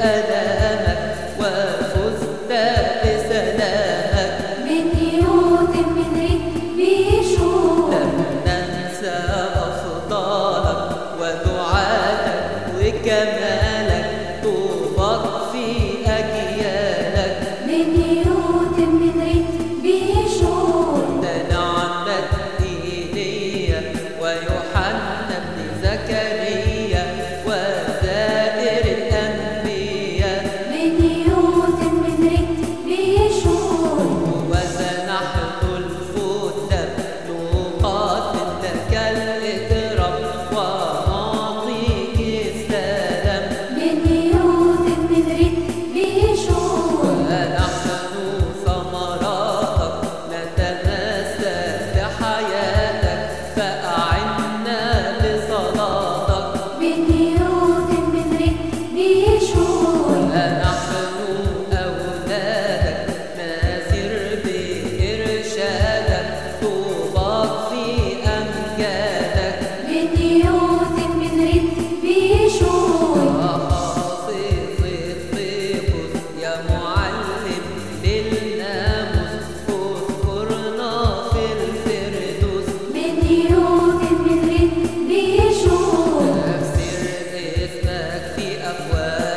الأذى of words.